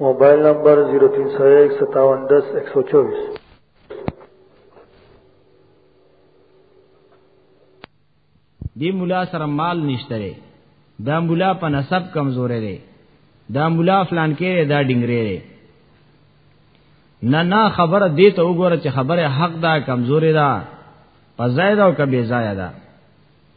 موبایل نمبر 03015710124 دی مولا سره مال نشته لري دا مولا په نسب کمزورې لري دا مولا فلان کې دا ډنګرې لري نه نه خبره دې ته وګوره چې خبره حق ده کمزورې ده په زائد او کبه زائد ده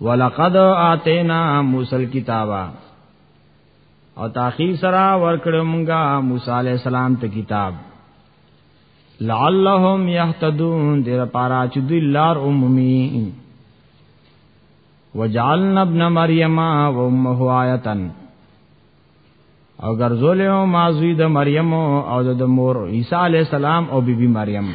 ولقد آتینا موسی الكتاب او تاخی سرا ورکړو مونږه موسی علی السلام ته کتاب لعلهم يهتدون دیر پارا چې دوی لار عمومي وجعلنا ابن مریم و امه آیتا او ګرځولیو مازوی د مریم او د مور عیسی علی السلام او بیبي بی مریم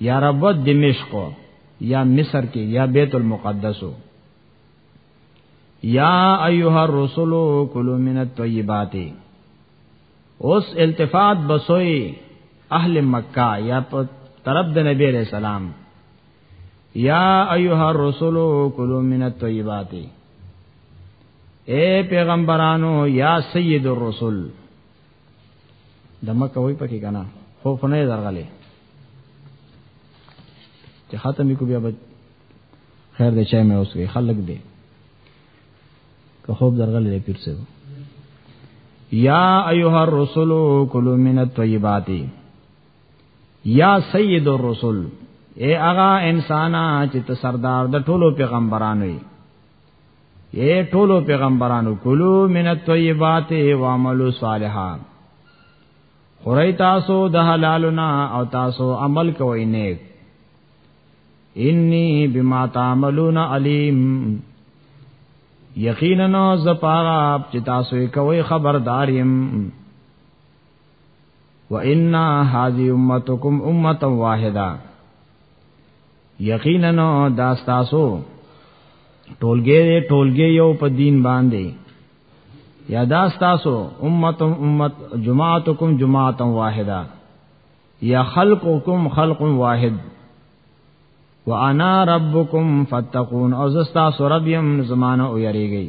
یا رب دمشق یا مصر کې یا بیت المقدس یا ایها الرسل کلوا من الطیبات اوس التفات بسوی اهل مکه یا په طرف د نبی علیہ السلام یا ایها الرسل کلوا من الطیبات اے پیغمبرانو یا سید الرسل دمه کوي پکې کنه خو خو نه درغلې چې ختم کو بیا به خیر دې چای مې اوس کې خلک دې که خوب درغلې پیر سه یا ایها الرسل کلوا من الطیبات یا سید الرسل اے اغا انسانا چې ته سردار د ټولو پیغمبرانو یې اے ټولو پیغمبرانو کلو من الطیبات و عملو صالحا خورای تاسو د حلالنا او تاسو عمل کوئ نیک انی بما تعملون علیم یقینا زپارا چې تاسو کوي خبرداریم وان هذه امتکم امه واحده یقینا دا تاسو ټولګي ټولګي یو په دین باندې یا دا تاسو امه امه جماعتکم جماعت واحده یا خلقکم خلق واحد وانا ربکم فتقون او زستا سربیم زمانہ او یریږي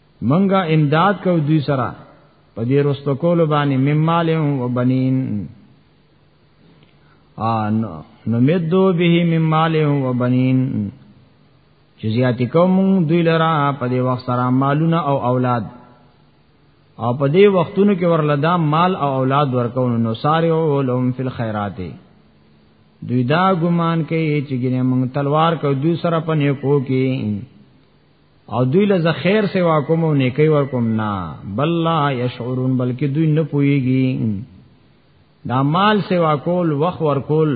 منګه امداد کو دوی سره په دې رستو کول باندې ممال او بنین ان نمدو به ممال او بنین چې زیات کوم دوی لرا په دې وخت سره مالونه او اولاد او په دې وختونو کې ورلدا مال او اولاد ورکون نو ساره او لهم فی الخيرات دوی دا ګمان کوي چې ګنې مونږ تلوار کو دوی سره پنه کو کې او دوی له خیر سوا کوم او نیکی ور کوم نه بل لا یشعرون بلکې دوی نه پويږي دا مال سوا کول وخت ور کول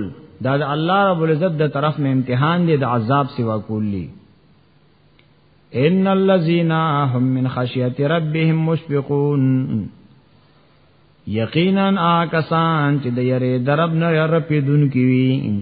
دا د الله رب العزت د طرف نه امتحان دی د عذاب سوا کولی ان الذين هم من خشيه ربهم مشفقون یقینا آکسان چې د یری درب نه یره پیدون کی وی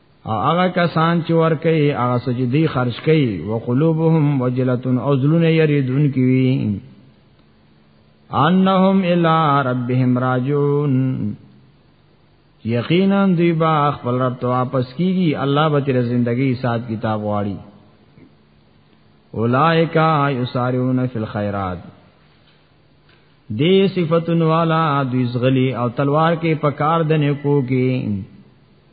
او هغه کسان چې ور کوي هغه سجدي خرج کوي او قلوبهم وجلتون او ذلون یریدون کوي انهم الی ربهم راجون یقینا دوی با خپل رب ته واپس کیږي الله به تیر زندگی سات کتاب واړي اولائک یسارعون فی الخیرات دی صفاتن والا دوی زغلی او تلوار کې پکار دنه کو کې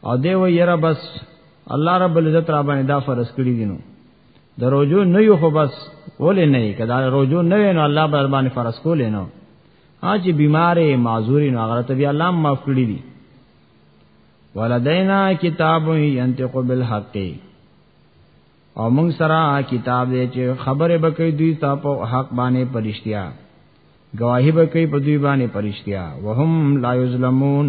او دی و یره بس الله رب العزت را باندې دا فرض کړی دینو د روزو نه یو خو بس ولې نه کدا روزو نه وینو الله بر باندې فرض کولې نو اج بیمارې معذوري نو هغه ته بیا الله معاف کړی دي ولدینا کتاب ينتق بالحق او موږ سره کتاب دی چې خبره بکې دوی تا په حق باندې پرشتیا گواہی بکې په دوی باندې پرشتیا وهم لا یظلمون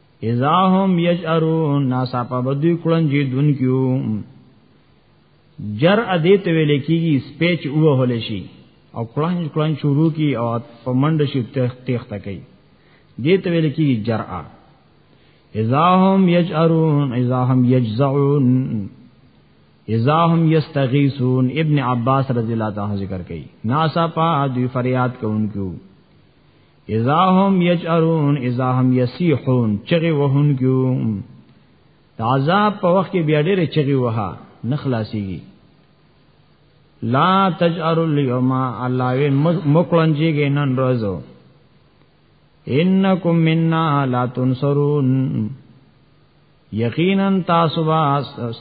اذا هم یجرون ناسا په بدوی کړن جی دن کیو جر ادې ته ویل کیږي سپیچ اوه هول شي او کړن کړن شروع کی او په منډ شي تخ تخ تکي دې ته ویل کیږي جرأه اذا هم یجرون اذا هم یجزعون اذا هم یستغیثون ابن عباس رضی الله تعالی ذکر کړي ناسا په دوی فریاد کوونکو اذا هم یجرون اذا هم یسیحون چغه وهن کیو د عذاب په وخت کې بیا ډېر چغي وها نه خلاصيږي لا تجعل اليوم الله وین مکلنجيږي نن روزو انکم منا لا تنصرون یقینا تاسو با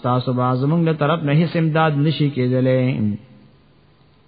تاسو با زمونږ له طرف نه هیڅ امداد نشي کېدلې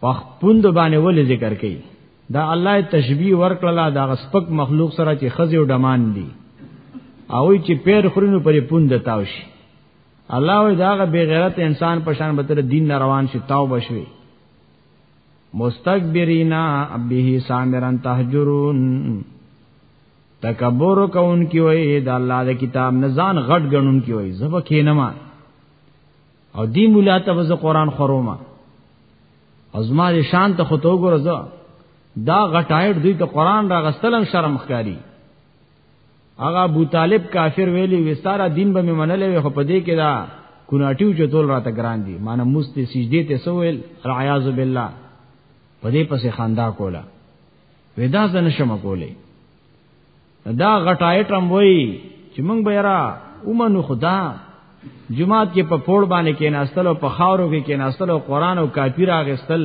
په پوند باندې ولې ذکر کړي دا الله تشبیه ورکړه دا سپک مخلوق سره چې خزي او ډمان دي او چې پیر خورینو پرې پوند تاو شي الله وی داغه بے غیرت انسان په شان به تر دین نه روان شي تاو بشوي مستكبرینا به سامرن تهجرون تکبر کون کی وای دا الله د کتاب نزان غټ غنون کی وای زبکینما او دی مولا ته وز قران خروما ازما دې شان ته خو تو ګورځه دا غټایټ دوی ته قران را غستلم شرم ښکاری هغه ابو طالب کافر ویلی وستاره دین به منلې خو په دې کې دا کوناټیو چتول راته ګران دي مانه مست سجدي ته سویل العیاذ بالله په دې پسې خندا کوله ودا زنه شم کولې دا غټ آیټم وای چې مونږ به را ومنو خدا جمعات کې په پوړ باندې کې ناستل او په خاورو کې کې ناستل او قران او کافی راغستل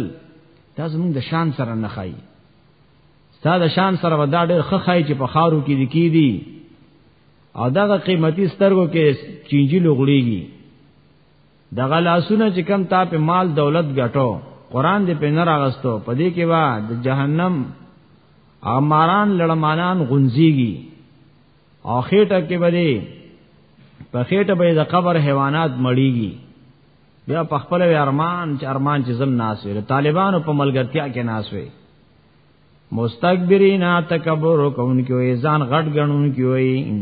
دا زمونږ د شان سره نه خای ستا د شان سره ودا ډېر خخای چې په خاورو کې لیکي دي او دغه قیمتي سترګو کې چینجی لغړیږي دغه لاسونه چې کم تا په مال دولت ګټو قران دې په نه راغستو په دې کې وا د جهنم اماران لړمانان غنزيږي او خېټه کې بده په خېټه به د قبر حیوانات مړیږي بیا په خپل ارمان چې ارمان چې زم ناس وي طالبانو په ملګرتیا کې ناس وي مستكبرین تکبر کوونکي وي ځان غټ غنونکي وي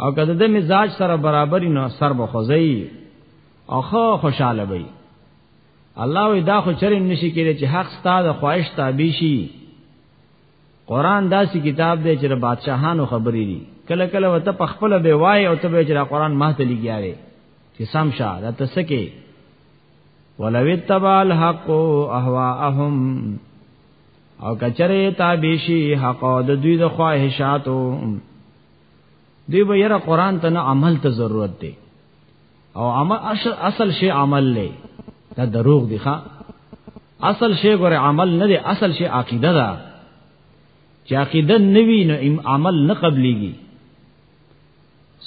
او کده د مزاج سره برابر نو سر به خوځي او خو خوشاله وي الله وی دا خو چرې نشي کېږي چې حق ستاسو خواهش تابع شي قران داسې کتاب دی چې د بادشاهانو خبرې دي کله کله وته په خپل به وای او ته به چې قران ما ته لګیاوي چې سم شه دا تسکه ولو اتبع الحق اهواهم او کچره تابع شي حق د دوی د خواهشاتو دی به یره قران ته نه عمل ته ضرورت دی او عمل اصل شی عمل لې دا دروغ دی ښا اصل شی ګوره عمل نه دی اصل شی عقیده ده چې عقیده نوی نو عمل نه قبليږي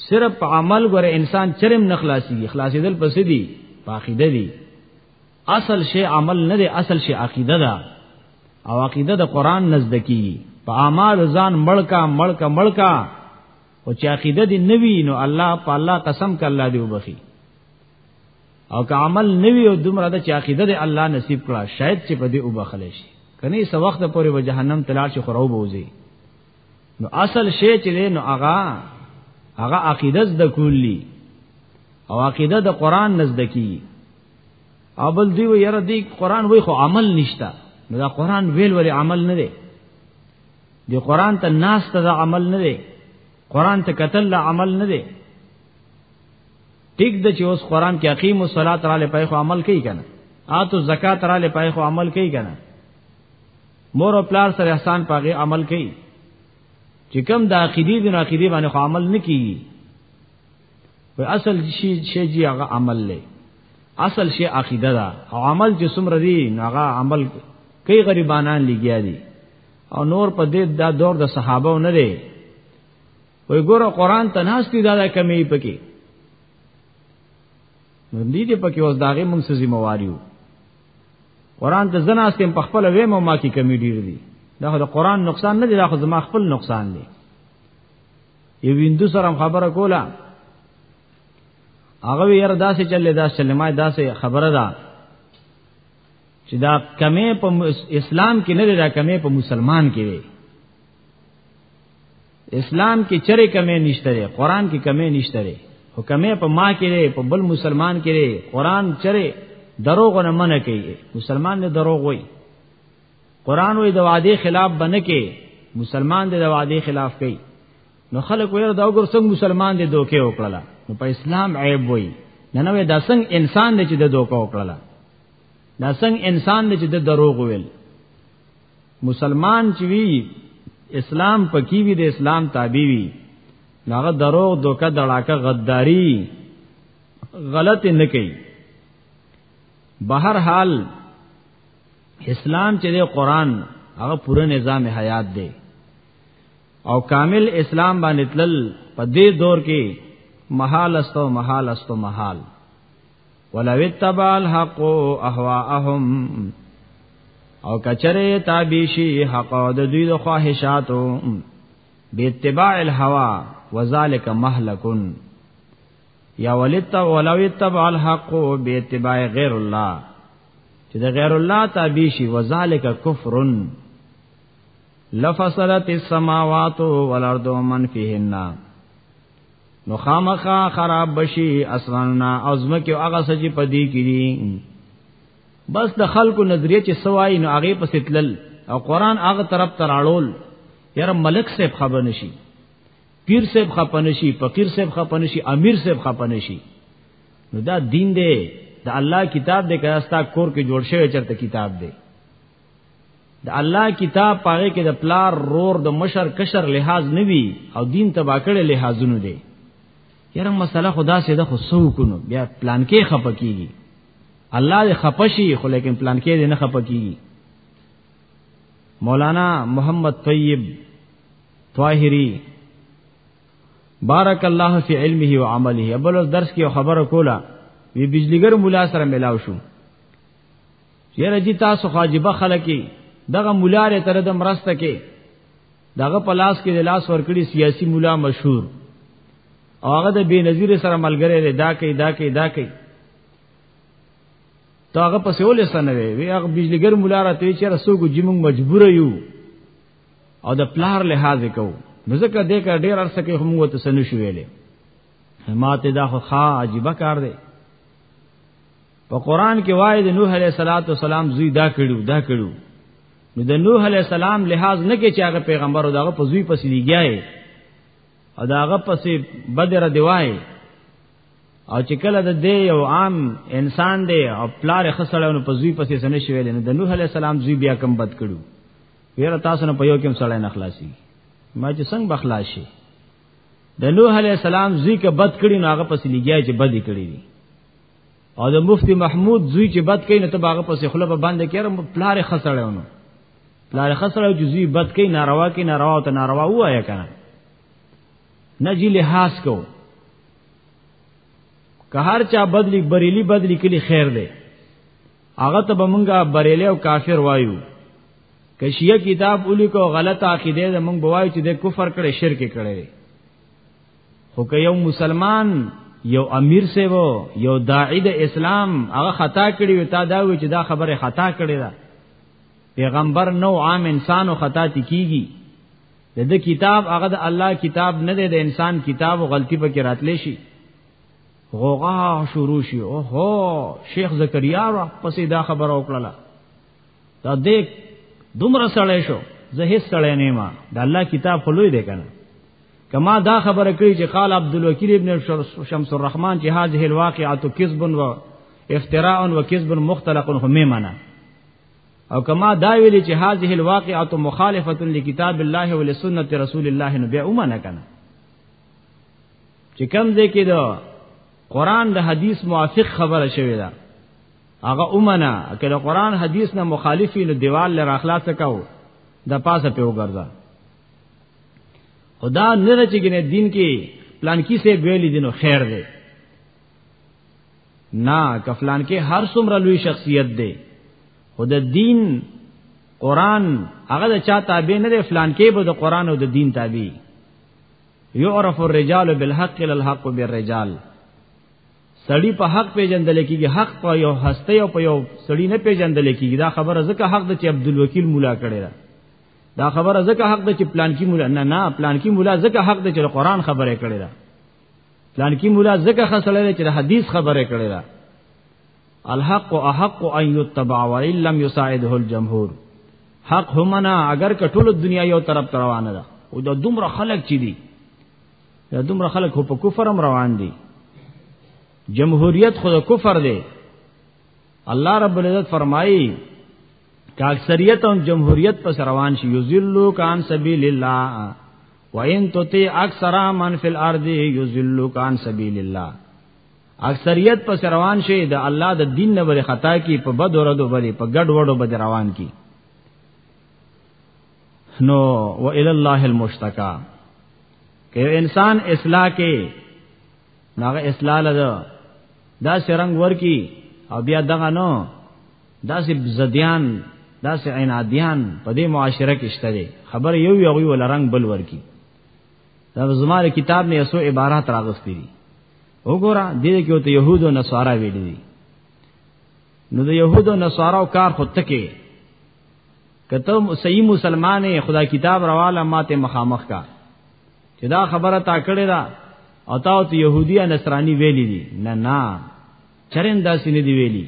صرف عمل ګوره انسان چرم نه خلاصيږي خلاصېدل پسې دی عقیده دی اصل شی عمل نه دی اصل شی عقیده ده او عقیده د قران نزد کی په اعمال ځان مړکا مړکا مړکا او چې عقیده دی نوی نو الله په الله قسم ک الله دی وبخي او که عمل نوی او دومره د چې عقیده دی الله نصیب کړه شاید چې په دې وبخل شي کني سو وخت پورې به جهنم تلار شي خراب وځي نو اصل شی چې نو اغا اغا عقیده د کلی او عقیده د قران نزد کی اول دی و یره دی قران وای خو عمل نشتا نو دا قران ویل ولی عمل نه دی دی قران ته ناس ته دا عمل نه دی قران ته قتل لا عمل نه دی ټیک د چې اوس قران کې اقیم الصلات را لپاره خو عمل کوي کنه آتو زکات را لپاره خو عمل کوي کنه مور او پلار سره احسان پاغه عمل کوي چې کوم د عقیدې د عقیدې باندې خو عمل نه کوي و اصل شي شي جی هغه عمل لې اصل شي عقیده ده او عمل چې څومره دی نو هغه عمل کوي غریبانان لګیا دي او نور په دې دا دور د صحابه نه دی وای ګوره قران ته ناشتي دا کمی پکې نو دې دې پکې اوس داغه موږ سزي مواریو قران ته زناستم په خپل وې مو ما کې کمی ډیر دي دا د قران نقصان نه دی دا خو زما خپل نقصان دی یو هندو سره خبره کوله هغه یې را داسې چلې دا چلې ما داسې خبره ده چې دا کمې په اسلام کې نه دا کمې په مسلمان کې دی اسلام کې چرې کمې نشته دی قران کې کمې نشته دی خو کمې په ما کې دی په بل مسلمان کې دی قران چرې دروغ نه منع کوي مسلمان نه دروغ وایي قران وې د وعده خلاف بنکه مسلمان د وعده خلاف کوي نو خلک وې دا وګور څنګه مسلمان دې دوکه وکړه نو په اسلام عیب وای نه نو دا څنګه انسان دې چې د دوکه وکړه دا څنګه انسان دې چې د دروغ ویل مسلمان چې وی اسلام پکې وی د اسلام تابع وی هغه دروغ دوکه دړاکه غداری غلط نه کوي بهر حال اسلام چې د قران هغه پوره نظام حیات دی او کامل اسلام باندې تلل په دې دور کې محال استو محال استو محال ولو اتبع الحق اهواهم او کچره تابیشی حق د دوی د خواهشاتو به اتباع الهوا وذالک مهلکن یا ولت ولو اتبع الحق به اتباع غیر الله چې د غیر الله تابع شي وذالک کفرن لفصلت السماوات والارض ومن فيهن نو خامخا خراب بشي اسماننا ازمکه او هغه سچ پدی کړي بس د خلکو نظریه چې سوای نو هغه پسې تلل او قران هغه طرف تراړول یاره ملک صاحب خبر نشي پیر صاحب خپنشي فقیر صاحب خپنشي امیر صاحب خپنشي نو دا دین دی د الله کتاب دی کړه ستا کور کې جوړ شوی چرته کتاب دی د الله کتاب پاره کې د پلار رور د مشر کشر لحاظ نوي او دین تبا کړي لحاظونه دي یره مسله خدا سي د خو سو کونو بیا پلان کې خپکیږي الله دې خپشي خو لیکن پلان کې دې نه خپکیږي مولانا محمد طیب طاهری بارک الله فی علمه و عمله ابل درس کې خبره کوله وی بجلیګر مولا سره ملاو شو یره جی تاسو خاجبه خلکی دغه مولا لري تر د مرسته کې دغه پلاس کې د لاس ورکړي سیاسی مولا مشهور او هغه د بی نظیر سره ملګری دی دا کوي دا کوي دا کوي ته هغه په سیول سره وی وی هغه بجلیګر مولا را ته چې رسوګو جی موږ مجبور یو او د پلار لحاظ کو نو ځکه دې کا ډیر ارسه کې موږ ته سن شو ویلې ما ته دا خو خا عجیب کار دی په قران کې وای د نوح علیه صلوات و سلام زوی دا کړو دا کړو نو د نوح علیه السلام لحاظ نه کې چې هغه پیغمبر او دغه په زوی پسې دیږي او داغه پسې بدر دیوای او چې کله د دې یو عام انسان دی او پلار خسړونو په زوی پسې سن شي ویل نو د نوح علی السلام زوی بیا کم بد کړو ویره تاسو نه په یو کې سړی نه خلاصي ما چې څنګه بخلاص شي د نوح علی السلام زوی کې بد کړی نو هغه پسې لګیا چې بد کړی دی او د مفتی محمود زوی چې بد کړي نو ته هغه پسې خله په باندې کړم پلار خسړونو پلار خسړو چې زوی بد کړي ناروا کې ناروا او ته ناروا وایا کنه نجی لحاظ کوو که هر چا بدلی بریلی بدلی کلی خیر دی هغه ته به مونږه بریلی او کافر وایو که شیعه کتاب ولیکو غلط عقیده ده مونږ بوایو چې د کفر کړي شرک کړي خو که یو مسلمان یو امیر سیو یو داعی د اسلام هغه خطا کړی وي تا دا وی چې دا خبره خطا کړی ده پیغمبر نو عام انسانو خطا تکیږي د دې کتاب هغه د الله کتاب نه دی د انسان کتاب او غلطي په کې راتلې شي غوغا شروع شي او هو شیخ زکریا را پسې دا خبره وکړه دا دې دومره سړی شو زه هیڅ سړی نه ما د الله کتاب خلوی دی کنه کما دا خبره کړی چې قال عبد الوکیل ابن شمس الرحمن چې هاذه الواقعه کذب و افتراء و کذب مختلق هم منه او کما دا ویل چې هذه الواقعه مخالفه لکتاب الله ولسنت رسول الله نو بیا ومنه کنه چې کم ځای کې دا قران د حدیث موافق خبره شوی دا هغه اومنه کله قران حدیث نه مخالفی نو دیوال لر اخلاص کاو د پاسه په وګرځا خدا نه چې ګنه دین کې پلان کې سه ویلې دینو خیر دی نه کفلان کې هر څومره لوی شخصیت دی خود دین قران هغه د چا تابع نه دی فلان کې به د قران او د دین تابع یعرف الرجال بالحق للحق بالرجال سړی په حق پیژندل کېږي حق په یو هسته او په یو سړی نه پیژندل کېږي دا خبره ځکه حق د چې عبد الوکیل مولا کړی دا دا خبره ځکه حق د چې پلان کې مولا نه نه پلان کې مولا ځکه حق د چې قران خبره کړی دا پلان کې مولا زکه خسړل چې حدیث خبره کړې ده الحق احق ان يتبع وان لم يساعده الجمهور حق همنا اگر کټول دنیا یو طرف روانه ده او دا دومره خلک چي دي دا دومره خلک په کفر هم روان دي جمهوریت خود کفر دی الله رب العزت فرمایي که اکثریت او جمهوریت پس روان شي یذلوا کان سبیل الله وَإِن تُطِعْ أَكْثَرَ مَنْ فِي الْأَرْضِ يُضِلُّوكَ عَن سَبِيلِ اللَّهِ اکثریت پس روان شي د الله د دین نه بری خطا کی په بد وردو بری په ګډ وړو بد روان کی نو و الی الله المشتکا که انسان اصلاح کې ناغه اصلاح لده دا سرنګ ورکی او بیا دغه نو دا سی زدیان دا سی عنادیان په دې معاشره کې شته دي خبر یو یو وی ول رنگ بل ورکی دا زماره کتاب نه اسو عبارت راغستی دي وګوره دې کې ته يهود او نصارا ویل دي نو د يهود او نصارا کار خود تکي کته صحیح مسلمان خدا کتاب رواله ماته مخامخ کا چې دا خبره تا کړې ده او تا ته يهودي او نصراني ویلي دي نه نه چرېن داسې نه دی ویلي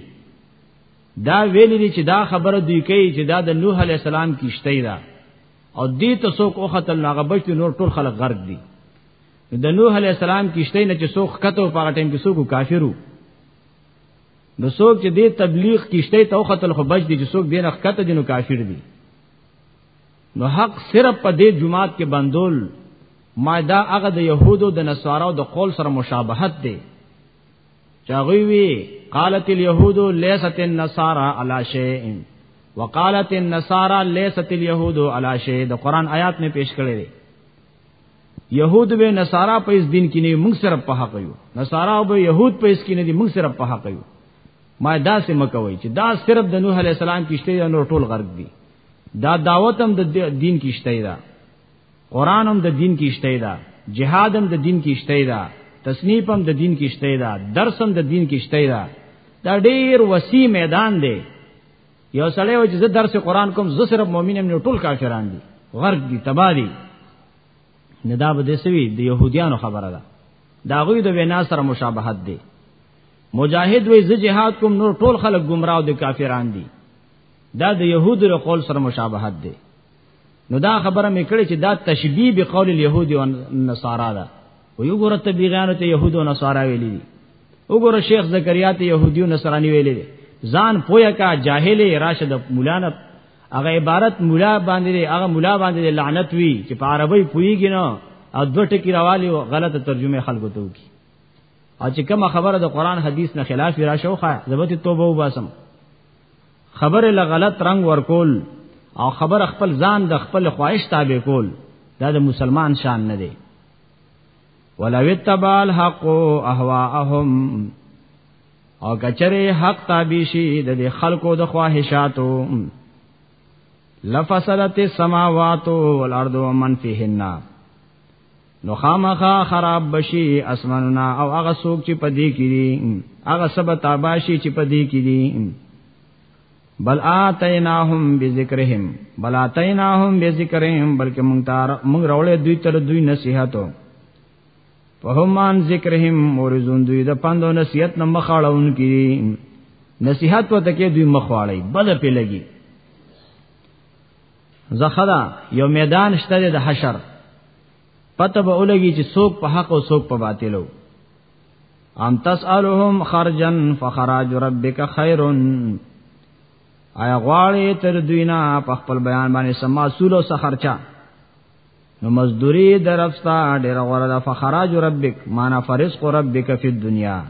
دا ویلي دي چې دا خبره دوی کوي چې دا د نوح عليه السلام کیشته ده او دې ته څوک او خطر ناغه بچ نور ټول خلک غرق دي د نوح علی السلام کیشته نه چې څوک خطو په ټیم کې څوک کافرو نو څوک چې دې تبلیغ کیشته ته خطر خو بچ دي چې څوک دې نه خطه دي نو کافر دي نو حق صرف په دې جماعت کې بندول ما دا هغه د يهودو د نصارو د قول سره مشابهت دی چاغوی وی قالت اليهود ليست النصارى على شيء وقالت النصارى ليست اليهود على شيء د قران آیات می پیش کړی دی يهود به نصارا په اس دین کې نه موږ سره په حق یو نصارا به يهود په اس کې نه دي موږ سره په حق یو ما دا سم کوي چې دا صرف د نوح علی السلام کیشته یا نور ټول غرق دي دا دعوت هم د دین کې شته دا قران هم د دین کې شته دا جهاد هم د دین کې شته دا تصنیف هم د دین کې شته دا درس هم د دین کې شته دا دا ډیر وسیع میدان دی یو سړی و چې زه درس قران کوم زه صرف مؤمنم نه ټول کافران دي غرق دي تبا دي ندا به دسوي د يهوديانو خبره ده دا غوي د وینا سره مشابهت دي مجاهد وې زه جهاد کوم نور ټول خلک گمراه او د کافران دي دا د يهودو له قول سره مشابهت دی نو دا خبره مې کړې چې دا تشبيه به قول اليهود او النصارى ده و یو ګره تبلیغانو ته يهود او نصارا ویلي دي وګوره شیخ زکریا ته يهودي او نصراني ویلي دي ځان پویا کا جاهل راشد مولانا هغه عبارت مولا باندې هغه مولا باندې لعنت وی چې په عربی پویږي نو او دوه ټکی راوالی او غلطه ترجمه خلکو ته وکي او چې کومه خبره د قران حدیث نه خلاف راشه خو زبته توبه وباسم خبره له غلط رنگ ورکول او خبر خپل ځان د خپل خواهش تابع کول دا د مسلمان شان نه دی ولو اتبع الحق اهواهم او کچره حق تابع شي د خلکو د خواهشاتو لفسدت السماوات والارض ومن فيهن نو خامخا خراب بشي اسمانونه او هغه څوک چې پدې کې دي هغه سبا تاباشي چې پدې کې دي بل آتیناهم بذکرهم بل آتیناهم بذکرهم بلکې مونږ تار مونږ راولې دوی تر دوی نصيحتو فهمان ذکرهم مورزون دوی د پندو نصيحت نه مخاړون کی نصيحت وته کې دوی مخواړي بل په لګي زخدا یو میدان شته د حشر پته به ولګي چې څوک په حق او څوک په باطلو ام تسالهم خرجا فخراج ربک خیر آیا غواړي تر دوینا په خپل بیان باندې سما سول او سخرچا نو مزدوری درفتا ډیر غره د فخراج ربک معنا فرزق ربک فی الدنیا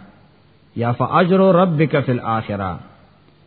یا فاجر ربک فی الاخره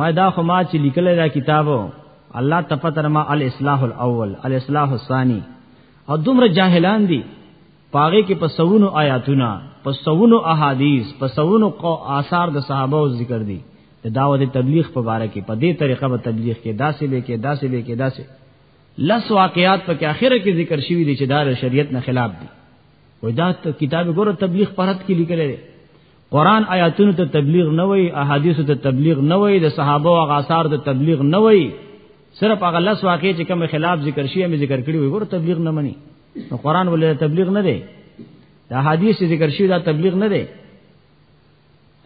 ما دا خو ما چې لیکل دا کتابو الله تپتر ما الاصلاح الاول الاصلاح الثاني او دومره جاهلان دي پاغه کې په سونو آیاتونه په سونو احادیث په سونو قو آثار د صحابه او ذکر دي د دعوت تبلیغ په باره کې په دې طریقه به تبلیغ کې داسې به کې داسې به کې داسې لس واقعات په کې اخره کې ذکر شوی دي چې دا شریعت نه خلاف دي وای دا کتاب ګوره تبلیغ پرد کې لیکل دي قران آیاتونو ته تبلیغ نه وای احادیثو ته تبلیغ نه وای د صحابه او غاثار ته تبلیغ نه وای صرف هغه لس واقع چې کوم خلاف ذکر شي مې ذکر کړی وي ګور تبلیغ نه مني نو قران ولې تبلیغ نه دی دا حدیث ذکر شي دا تبلیغ نه دی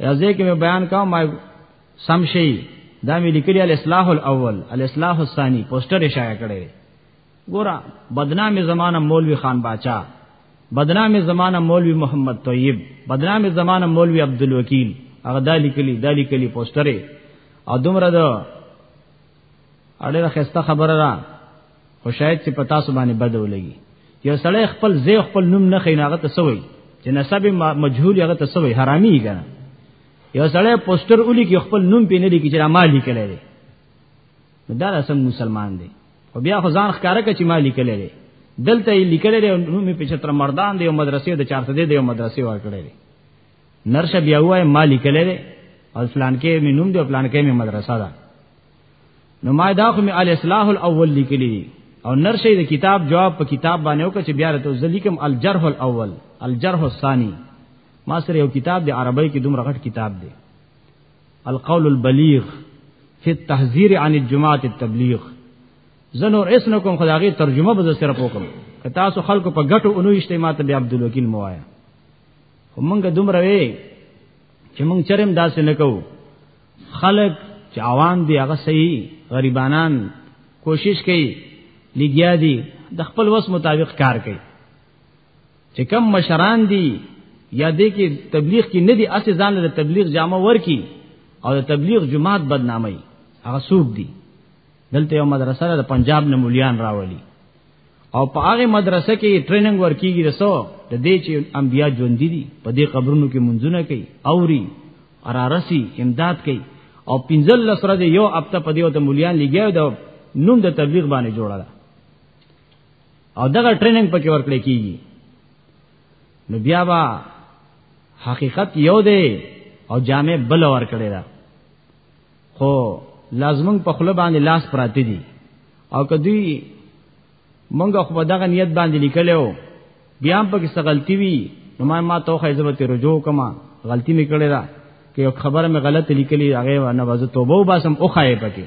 یازه کې مې بیان کاو ما سم شي دا مې لیکلی الاصلاح الاول الاصلاح الثانی پوسټر شایع کړی ګورا بدنامي زمانہ مولوی خان باچا بدنامي زمانہ مولوی محمد طیب بدنامي زمانہ مولوی عبدالوکیل هغه دالی کلی دالی کلی پوسټره او دومره ده اړه خسته خبره را خو شاید چې پتا سو باندې بد ولګي یو سړی خپل زی خپل نوم نه خیناغه ته سوی چې نسب مجهول هغه ته سوی حرامي کنه یو سړی پوسټر اولی کې خپل نوم پینې لیکي چې را مالي کړي دا رسم مسلمان دی او بیا خو ځان ښکارا کچ ما لیکل دی دلته یې لیکل دی نو می پچ تر مردان دی او مدرسې د چارته دی او مدرسې ور کړی دی نرش بیا وای ما لیکل دی او فلان کې می نوم دی او فلان کې می مدرسه ده نو ما دا خو می ال اصلاح الاول لیکل دی او نرشه د کتاب جواب په کتاب باندې وکړه چې بیا راته ذلیکم الجرح الاول الجرح الثانی ما سره یو کتاب دی عربی کې دومره غټ کتاب دی القول البلیغ فی التحذیر عن الجماعت التبلیغ زنور اس نکم خداغي ترجمه به صرف وکم که تاسو خلکو په غټو اونو اجتماع ته بیا عبد الوکیل موایا همغه دومره وی چې مونږ چرم داسې نکو خلک چې عوام دی هغه صحیح غریبانان کوشش کوي لګیا دي د خپل وس مطابق کار کوي چې کم مشران دي یا دې کې تبلیغ کې نه دي اسې ځان له تبلیغ جامه ورکی او د تبلیغ جماعت بدنامي هغه سوق دي دلته یو مدرسه ده پنجاب نه مليان راولي او په هغه مدرسه کې ټریننګ ورکیږي رسو د دې چې انبیا ژوند دي په دې قبرونو کې منځونه کوي اوري ارارسي امداد کوي او پنځل لسره یو اپته په دې وته مليان لګیاو د نوم د تبلیغ باندې جوړه ده او دغه ټریننګ پکې ورکړی کیږي نو بیا با حقیقت یو دی او جامع بل ور کړی دا خو لازمن په خله باندې لاس پراته دي او کدی مونږ خو دغه نیت باندې لیکلو بیا په کې غلطي وي نو ما ما توخه عزت رجوع کما غلطي مې کړې ده کې خبره مې غلط لیکلې هغه نه وځه توبه وباسم او خایې پکې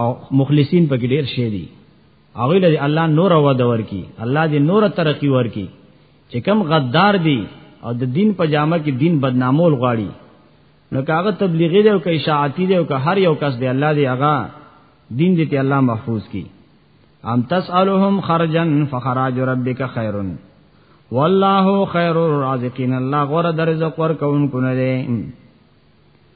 او مخلصین پکې ډیر شي دي هغه له الله نور و دور کی الله دې نور ترقی ورکی چې کم غدار دي او د دین په جامه کې دین بدنامول غواړي نو کاغه تبلیغی دی او که اشاعتی دی او که هر یو کس دی الله دې هغه دین دې ته الله محفوظ کی ام تسالهم خرجا فخراج ربک خیرن والله خیر الرازقین الله غره درزق ورکون کو نه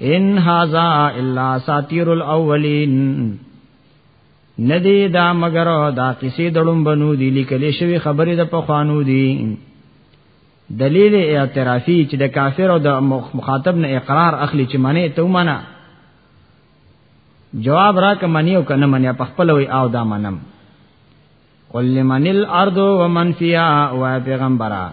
ان هاذا الا ساتیر الاولین ندی دا مگر دا کسی دړم بنو دی لیکل شوی خبره د پخوانو دی دلیل اعترافی چې د کافر او د مخاطب نه اقرار اخلي چې منی ته ومنه جواب را ک منی او کنه منی په خپل وی او دا منم قل لمن الارض ومن فيها او پیغمبره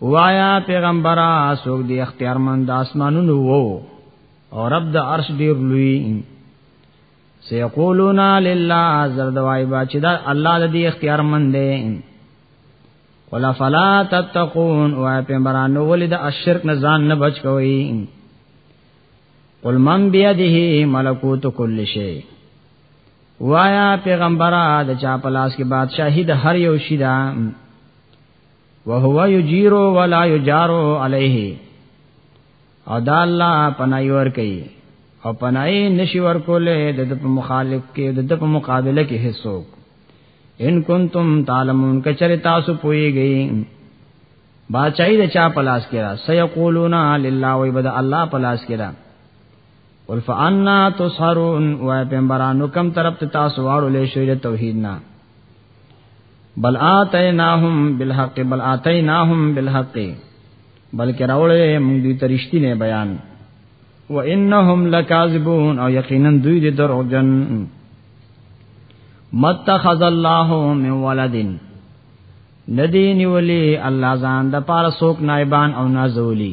وایا پیغمبره سوګ دی اختیارمند د اسمانونو وو او رب د عرش ډیر لوی سیقولون لله زرد وای با چې دا الله د دې اختیار مند دی ولا فلا تتقون او پیغمبرانو ولید الشرک نه ځان نه بچ کوي قل من بیده ملکوت کل شی وایا پیغمبره د چا پلاس کې بادشاہی د هر یو شی ده وهو یجیر ولا یجار علیه او دا الله پنای ور کوي او پنای نشي ور کوله د په مخالف کې د په مقابله کې هیڅوک ان کنتم تعلمون کچره تاسو پويږئ بادشاہی د چا پلاس کرا سيقولون لله وبد الله پلاس کرا قل فانا تسحرون و پیغمبرانو کم طرف ته تاسو واړو لې شوی د توحید نه بل اتیناهم بالحق بل اتیناهم بالحق بلکې راولې موږ دې ترشتي نه بیان و انهم لکاذبون او یقینا دوی دې دروغجن متخذ الله من ولدن ندی نیولی الله ځان د پاره سوک نایبان او نازولی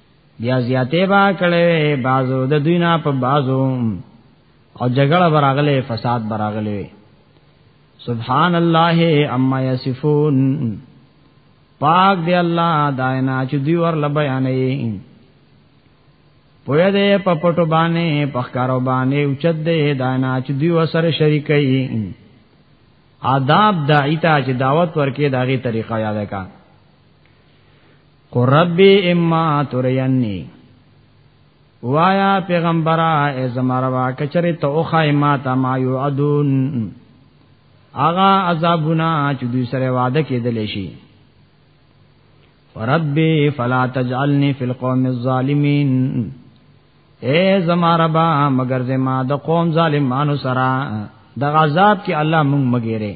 بیا زیاته با کړي بازو د دوی نه په بازو او جګړه براغله فساد براغله سبحان الله اما یصفون پاک دی الله داینا چې دوی ور لبیانې پویا دې په پټو باندې په ښکارو باندې اوچت دې داینا چې دوی وسره شریکې آداب دایته چې دعوت ورکې داغي طریقه یاد کا قر ربی اما ترینی وایا پیغمبره ای زمروا کچری ته او خای ما تا ما یعدون اغا عذابنا چې دوی سره وعده کېدل شي وربي فلا تجعلني في القوم الظالمين اے زما ربا مگر زما د قوم ظالمانو سره د عذاب کې الله مونږ مګيره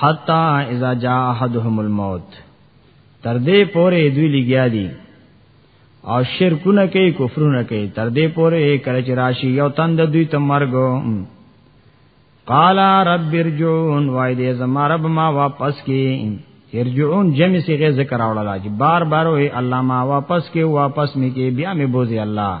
حتا اذا جاء احدهم الموت تر دې پورې دوی لګیا دي او شرکونه کوي کفرونه کوي تر دې پورې کله چې راشي یو تند دوی ته مرګ قال رب ارجون وای دې زما رب ما واپس کی ارجون جمع صيغه ذکر اورل چې بار بار وې الله ما واپس کې واپس مې کې بیا مې بوزي الله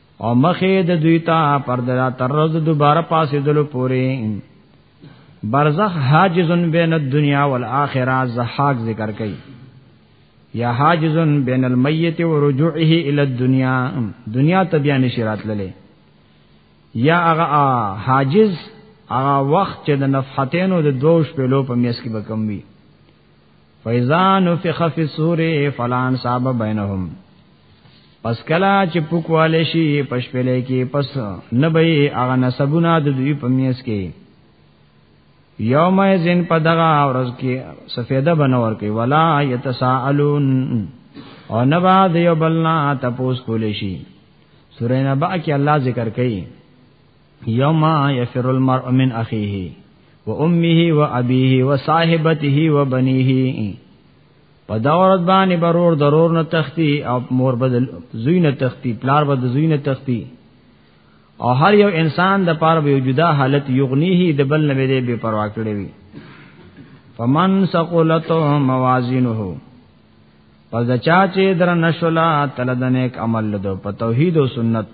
او مخه د دوی ته پر دلا تر ورځ دوباره پاسې دلو پوري برزخ حاجزن بین الدنیا والآخرہ زحاق ذکر کئی یا حاجزن بین المیت و رجوعه الى الدنیا دنیا تبیا نشرات للے یا اغا حاجز اغا وخت چې د نفحتینو د دوش په لو په میس کې بکم وی فاذا نفخ فی الصور فلا انصاب بینهم پس کلا چې پوکواله شي پشپلې کې پس نبي هغه نسبونه د دوی په میس کې یوم یزن په دغه ورځ کې سفیده بنور کې ولا یتساءلون او نبا دیو بلنا تپوس کولې شي سورې نبا کې الله ذکر کوي یوم یفر المرء من اخیه و امه و ابیه و صاحبته و بنیه په دا ورځ باندې برور ضرور نه تختی او مور بدل زوی نه تختی پلار بدل زوی نه تختی او هر یو انسان د پاره به جدا حالت یغنیه د بل نه دی بے پروا کړی وي فمن ثقلت موازینه پس د چا چې در نشولا تل د نیک عمل دو په توحید او سنت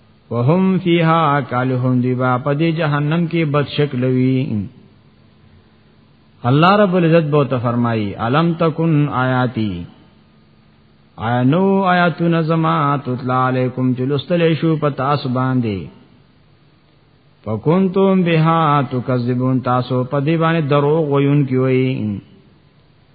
وهم فیها کالهم دی با په دې جهنم کې بد شکل وی الله رب العزت بو ته فرمایي الم تکن آیاتی آیا نو آیاتنا زما تطلع علیکم جلستل شو په تاسو باندې فکنتم بها تکذبون تاسو په دې باندې دروغ ویون کی وی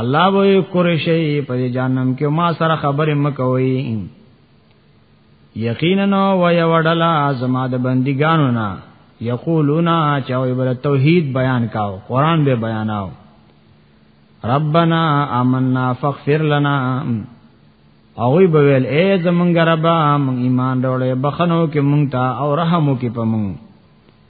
الله به قریشی په جهنم کې ما سره خبرې مکوي یقینا و یوډلا زما د بندګانو نه یقولون چاوی بر توحید بیان کاو قران به بیاناو ربنا آمنا فاغفر لنا اوی بویل اے زمونږ رب ایمان ډوړې بخنو کې مونږ ته او رحمو کې پمونږ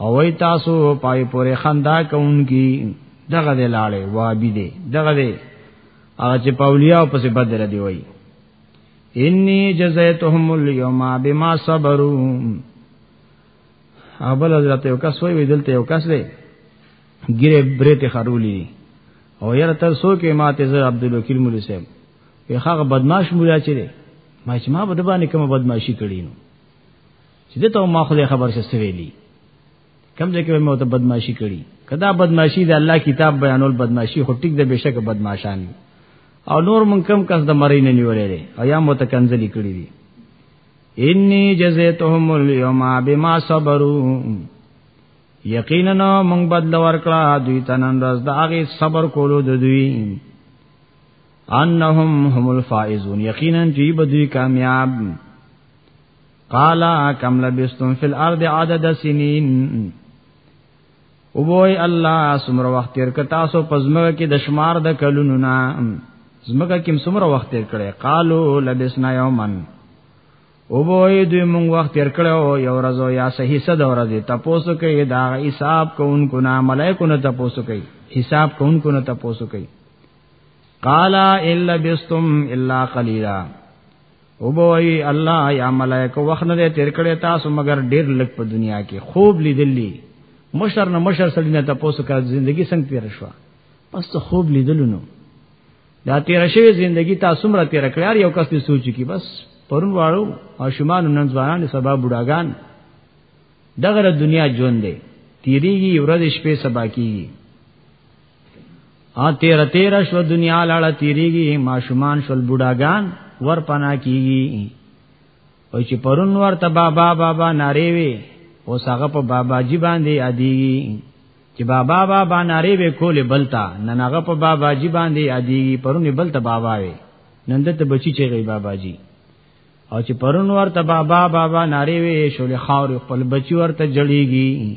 او وای تاسو پای پورې خندا کوونکی دغه دی لاړې وابي دی دغه دی هغه چې پاولیا په څه بدل دی وای انی جزیتهم اليوم بما صبروا ابل حضرت یو کس وی دلته یو کس دی ګیره برته خرولی او یره تر سو کې ماته زر عبد الوکیل مولوی صاحب یو هغه بدمعاش مولا چي دی ما چې ما بده باندې کوم بدمعاشي کړی نو چې د ته ما خو خبر شسته ویلی کم ځای کې مې ته بدمعشي کړي کدا بدمعشي د الله کتاب بیانول بدمعشي خو ټیک د بشک بدمعشان او نور من کم کس د مری نه نیولې او یا مو ته کنځلې کړې دي انی جزیتهم اليوم بما صبروا یقینا موږ بدل ورکړه دوی تنن رز د هغه صبر کولو د دوی انهم هم الفائزون یقینا جی بدوی کامیاب قال كم لبستم في الارض عدد سنين او وای الله سمره وخت تیر ک تاسو پزمه کې د شمار د کلونو نا زمګه کې سمره وخت تیر کړي قالو لبسنا یومن او وای دوی مونږ وخت تیر کړو یو ورځ یا صحیح صد ورځ تاسو کې دا حساب کوونکو نا ملائکو نه تاسو کې حساب کوونکو نه تاسو کې قالا الا بستم الا قليلا او بوئی الله یا ملائکه وخت نه تیر کړی تاسو مگر ډیر لک په دنیا کې خوب لیدلی مشر نه مشر سړی نه تاسو کا ژوندۍ څنګه تیر شو پس ته خوب لیدلونو دا تیر شوی ژوندۍ تاسو مر تیر کړی یو کس دې سوچ کی بس پرون واړو او شمان نن ځوانان سبا بډاګان دغه دنیا ژوند دی تیریږي ورځ شپې سبا کیږي ا تیر تیر شو دنیا لاړه تیریږي ماشومان شول بوډاګان ور پنا کیږي او چې پرون ورته بابا بابا ناری وی او هغه په بابا جی باندې ادیږي چې بابا بابا ناری وی کول بلتا نن هغه په بابا جی باندې ادیږي پرون بلتا بابا وی نن دته بچی چې غي بابا جی او چې پرون ورته بابا بابا ناری وی شول خاور خپل بچی ورته جړیږي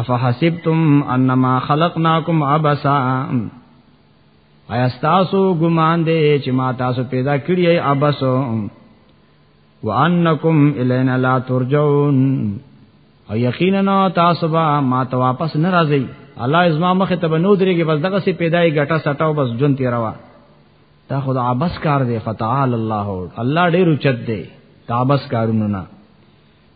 افحسبتم انما خلقناکم عبسا ایا تاسو ګمان دی چې ما تاسو پیدا کړی ای عبسو وانکم الینا لا ترجون او یقینا تاسو به ما ته واپس نه راځي الله ازما مخ ته بنو درېږي بس دغه سي پیدای ګټه سټاو بس جون تیروا دا خدا عبس کار دی فتعال الله الله ډیر چت دی دا عبس کارونه نه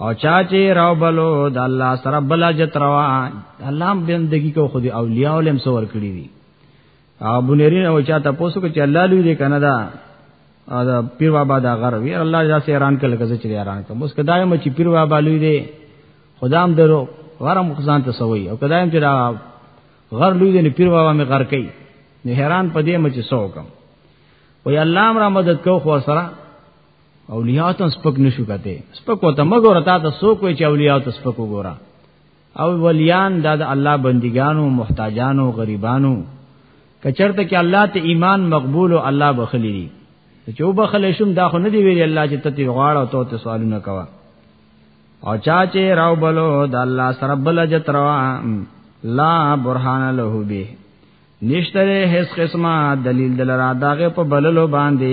او چا چې راو بلو د الله سره بل اجت روا الله بندگی کو خو دی اولیاء علم سور کړی دي او بنری او چا ته پوسو چې الله لوی دی کنه دا دا پیر بابا دا غر وی الله جا سي ایران کله کزه چې ایران کوم اوس کدایم مچ پیر بابا لوی دی خدام درو ورم خزان ته سوی او کدایم چې دا غر لوی دی پیر بابا می غر کوي نه حیران پدې مچ سو کوم وی الله را مدد کو خو سره اولیاء ته سپک نشو کته سپک وته مګور تا ته سو کوی چې اولیاء ته سپک وګورا او ولیان دا د الله بندګانو محتاجانو غریبانو کچرته کې الله ته ایمان مقبول او الله بخلی دي چې وب خلې شم دا خو نه دی ویل الله چې تتی غواړ او ته سوالونه کوا او چا چې راو بلو د الله سره بل جت روا لا برهان له به نشتره هیڅ قسمه دلیل دلرا داغه په بللو باندې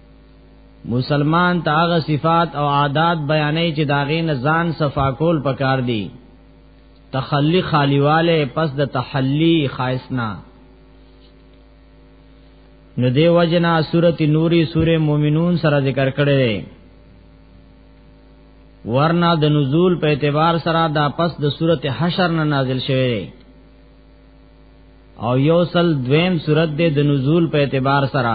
مسلمان ته هغه صفات او عادات بیانې چې داغې نه ځان صفا کول پکار دي تخلی خالیواله پس د تحلی خاصنا نو دی وجنا سورتی نوری سوره مومنون سره ذکر کړی دی ورنا د نزول په اعتبار سره دا پس د سورته حشر نه نازل شوی دی او یو سل دویم صورت دی د نزول په اعتبار سره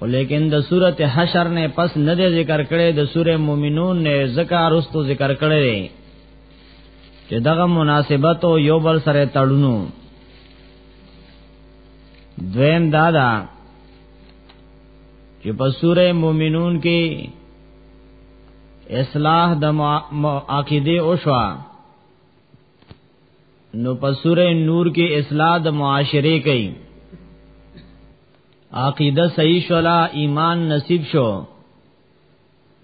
ولیکن د سورته حشر نه پس نه دی ذکر کړي د سوره مومنون نه ذکر واستو ذکر کړي چې دغه مناسبت او یو بل سره تړونو دویم دادا چې په سوره مومنون کې اصلاح د عقیده او شوا نو په سوره نور کې اصلاح د معاشره کوي عقیده صحیح شولا ایمان نصیب شو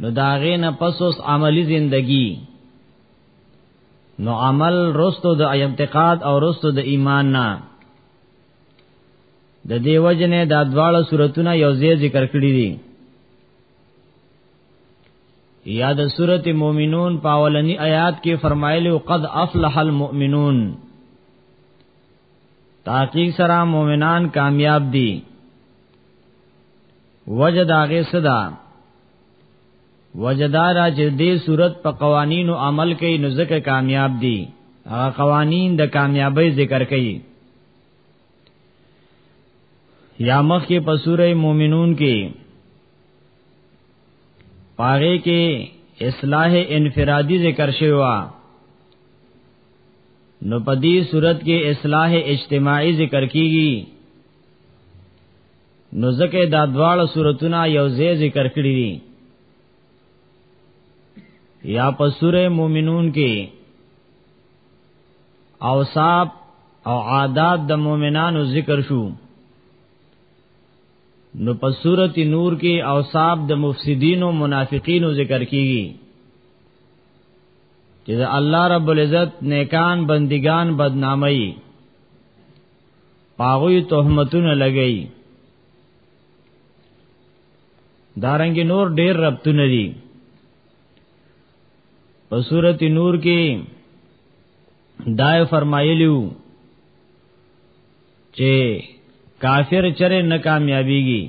نو داغه نه پس اوس عملی زندگی نو عمل رستو د اعتقاد او رستو د ایمان نه د دیو جنې د دواړه صورتونه یو ځای ذکر کړی دي یا د سورت مومنون پاولنی آیات کې فرمایلی قد افلح المؤمنون تاقی سره مومنان کامیاب دي وجد هغه صدا وجدار چې دې صورت په قوانینو عمل کوي نو ځکه کامیاب دي هغه قوانین د کامیابی ذکر کوي یا مخ کې په سوره مومنون کې پاره کې اصلاح انفرادی ذکر شوی و نو په دې صورت کې اصلاح اجتماعي ذکر کیږي نو ځکه دا دواړه صورتونه یو ځای ذکر کړی دي یا په سوره مومنون کې اوصاف او عادات د مؤمنانو ذکر شو نو په سورته نور کې اوصاف د مفسدین او منافقین ذکر کیږي چې د الله رب العزت نیکان بندگان بدنامي پاغوی تهمتونه لګي دارنګ نور ډیر ربطونه دي په سورته نور کې دای فرمایلیو چې کافر چرې نه کامیابیږي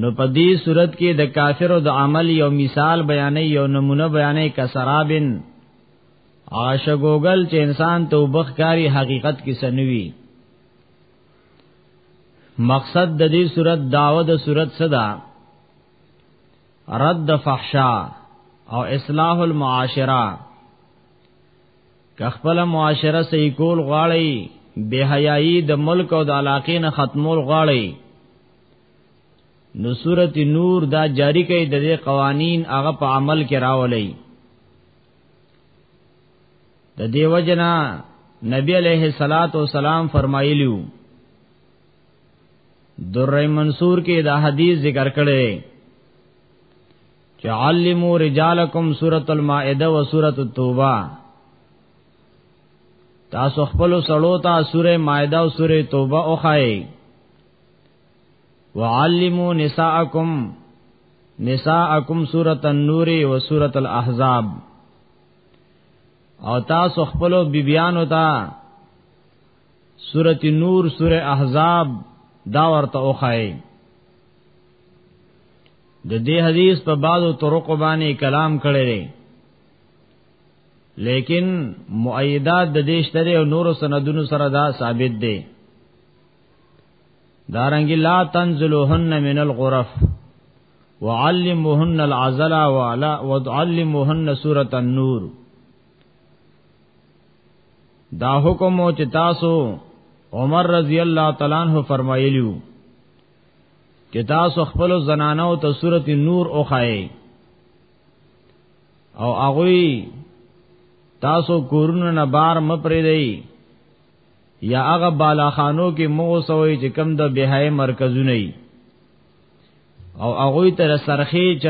نو په دې صورت کې د کافرو د عمل یو مثال بیانې یو نمونه بیانې کسرابن عاشقوګل چې انسان ته وبخکاری حقیقت کې سنوي مقصد د دې صورت داوه د صورت صدا رد فحشا او اصلاح المعاشره که خپل معاشره صحیح کول غواړي بے حیايي د ملک او د علاقې نه ختمول غواړي نو سورت نور دا جاری کوي د دې قوانین هغه په عمل کې راولي د دیو جنا نبی علیہ الصلات والسلام فرمایلیو در منصور کې دا حدیث ذکر کړي چې علمو رجالکم سوره المائده او سوره التوبه تاسو خپل سړو ته سوره مائده او سوره توبه او خای وعلمو نساءکم نساءکم سوره النور او سوره الاحزاب او تاسو خپل بیبیانو ته سوره نور سوره احزاب دا ورته او خای د دې حدیث په بعضو طرق باندې کلام کړی دی لیکن مؤیدات د دې شته او نور سندونو سره دا ثابت دی دارنګ لا تنزلوهن من الغرف وعلموهن العزل وعلى وعلموهن سوره النور دا حکم او چې تاسو عمر رضی الله تعالی عنہ فرمایلیو چې تاسو خپل زنانو ته سورته نور او خای او هغه تاسو کورونه نه بار مپری دی یا هغه بالاخانو کې مو سوې چې کم د بهای مرکزونه ای او هغه تر سرخی چ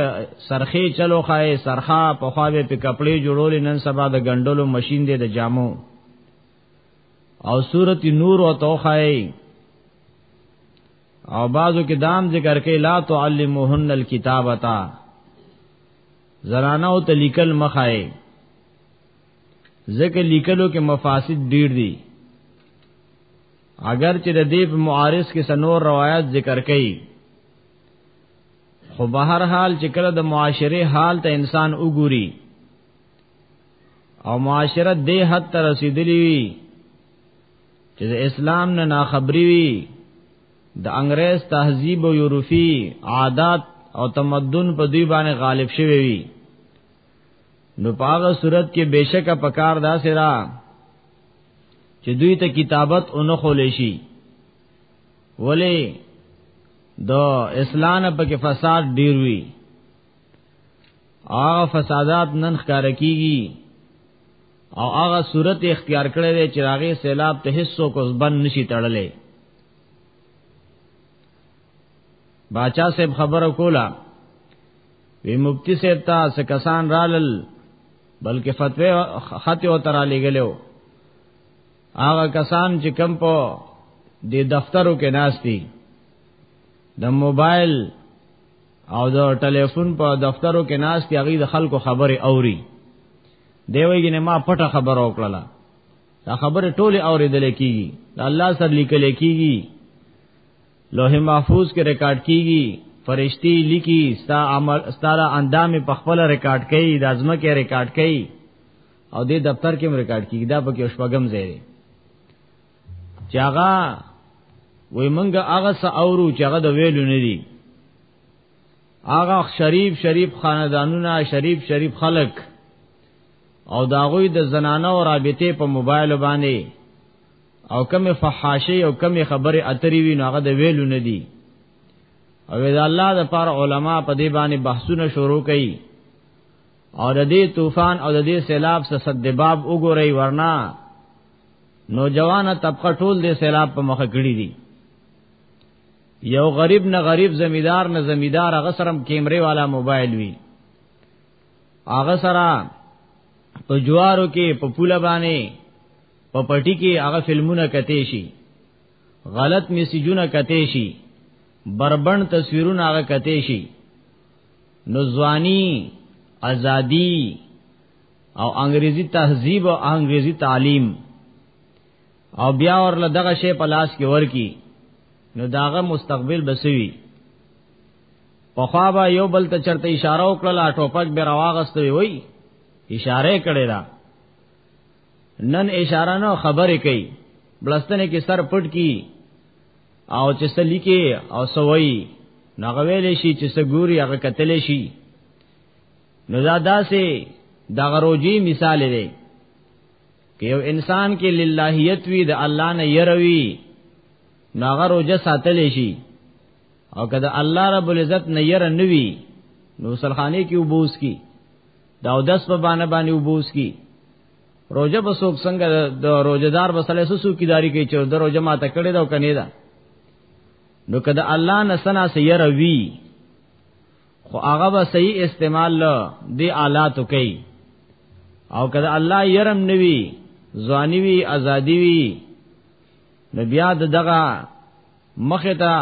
سرخی چلو خای سرخا په خواوې په کپڑے جوړول نن سبا د غندلو ماشين دی د جامو او سورت نور او توخای او بعضو کې دام ذکر کې لا تعلمهن الكتابتا زنانو ته لیکل مخای ځکه لیکلو کې مفاسد ډیر دي اگر چې د دې په معارض کې سنور روایت ذکر کړي خو بهر حال چې کله د معاشره حال ته انسان وګوري او معاشرت دې حد ته رسیدلی وي چې د اسلام نه ناخبري وي د انګريز تهذیب او یورپی عادت او تمدن په دوی باندې غالب شوی وي نو پاغه صورت کې بشکه پکار دا سرا چې دوی ته کتابت اونو خولې شي ولی د اسلام په کې فساد ډیر وی هغه فسادات نن ښکار کیږي او هغه صورت اختیار کړی دی چې هغه سیلاب ته حصو کو ځبن نشي تړلې باچا صاحب خبره کوله وی مفتی صاحب ته څه کسان رالل بلکې فتوی خط او ترا لګلو هغه کسان چې کم په د دفترو کې ناشتي د موبایل او د ټلیفون په دفترو کې ناس ته غي د خلکو خبره اوري دی ویګنه ما پټه خبر او کړله دا خبره ټوله اوریدل کیږي دا الله سره لیکل کیږي لوح محفوظ کې ریکارډ کیږي فرشتي لیکي ستا عمل ستاره اندام په خپل ریکارډ کوي د ازمه کې ریکارډ کوي او دې دفتر کې هم ریکارډ کیږي دا پکې شپږم ځای دی چې هغه وای منګه هغه څه اورو چې هغه د ویلو نه دي هغه شریف شریف خاندانونه شریف شریف خلک او داغوی د زنانه او رابطه په موبایل باندې او کمی فحاشی او کمی خبره اتری وی نو هغه د ویلو نه دی او دا الله د پاره علما په دې باندې بحثونه شروع کړي او د دې طوفان او د دې سیلاب څخه صد باب وګورئ ورنا نوجوانه طبقه ټول دې سیلاب په مخه کړی دي یو غریب نه غریب زمیدار نه زمیدار هغه سره کیمرې والا موبایل وی هغه سره په جوارو کې په پوله باندې په پټی کې هغه فلمونه کته شي غلط میسجونه کته شي بربند تصویرونه هغه کته شي نو ځواني ازادي او انګریزي تهذیب او انګریزي تعلیم او بیا ورله دغه شی په لاس کې ورکی نو داغه مستقبل بسوي په خوا به یو بل ته چرته اشاره وکړه ټوپک به راواغستوي وای اشاره کړي دا نن اشاره نو خبرې کوي بلستنه کې سر پټ کی او چې سلی کې او سوئی ناغویل شي چې سګوري هغه کتل شي نو دا داسې د غروجی مثال دی که یو انسان کې للهیت وی د الله نه يروي نو هغه روزه ساتل شي او که د الله رب العزت نه ير نه وی نو سلخانه کې وبوس کی دا او دس په باندې باندې وبوس کی روزه په څوک څنګه د روزدار بسله سسو کی داری کې چې د روزه ماته کړي دا کني دا نو کده الله نه سنا سي ير وی خو هغه به صحیح استعمال له دی آلاتو کوي او کله الله يرم نوي ځواني وي ازادي وي نو بیا دغه مخه ته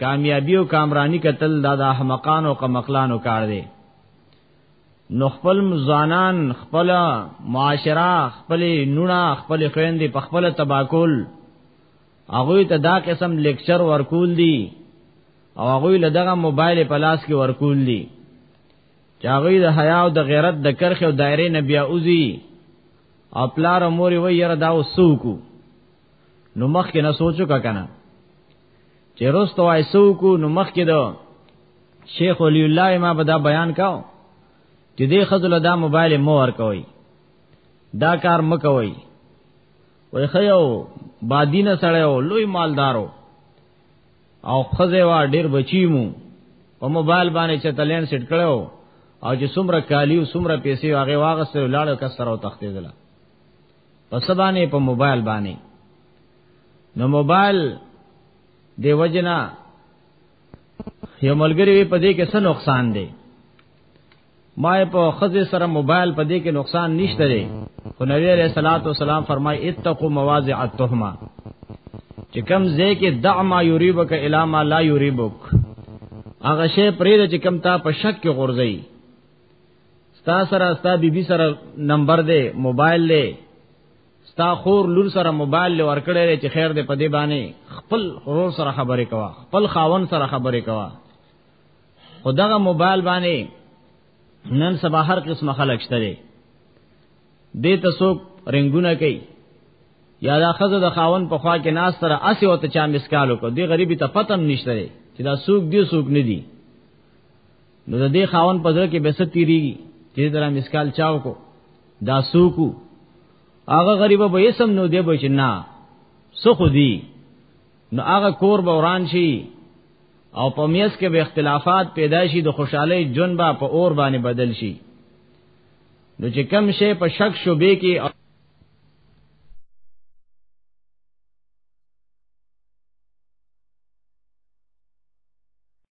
کامیابی او کامرانی کتل دا د احمقان او قمقلانو کار دی نو خپل ځانان خپل معاشره خپل نونه خپل خويندې په خپل تباکل هغه ته دا قسم لیکچر ورکول دي او هغه له دغه موبایل په لاس کې ورکول دي چې هغه د حیا او د غیرت د کرخ او دایره نه بیا اوزي او پلار مور وی یره دا وسوکو نو مخ کې نه سوچو کا کنه چې رستو وای سوکو نو مخ کې دا شیخ ولی الله ما به دا بیان کاو چې دې خزل دا موبایل مو ورکوي دا کار مکوي وای خیو بادینه سړیو لوی مالدارو او خزه وا ډیر بچی مو په موبایل باندې چې تلین سیټ کړو او چې څومره کالی او څومره پیسې هغه واغسته لاړو کسر او تختیدله په سبانه په موبایل باندې نو موبایل دی وجنا یو ملګری په دې کې څه نقصان دی ما په خزه سره موبایل په دې کې نقصان نشته دی خو نبی علیہ الصلوۃ والسلام فرمای اتقوا مواضع التهمه چې کم زه کې دعما یریبک الا ما لا یریبک هغه شی پرې چې کم تا په شک کې غورځي ستا سره ستا بیبي سره نمبر دی موبایل دی ستا خور لور سره موبایل له ورکړې چې خیر دې په دې باندې خپل خور سره خبرې کوا خپل خاون سره خبرې کوا او دغه موبایل باندې نن سبا هر قسم خلک شته دي دې ته څوک رنگونه کوي یا دا خزه د خاون په خوا کې ناس سره اسی او ته چا مسکالو کو دی غریبی ته پتم نشته دی چې دا سوق دی سوق نه دی نو د دې خاون په ځل کې بس تیریږي چې دا مسکال چاو کو دا سوقو هغه غریب به یې سم نو دی بچ نه سخو دی نو هغه کور به وران شي او په میس کې به اختلافات پیدا شي د خوشحالي جون با په اور باندې بدل شي نو چې کم شي په شک شوبې کې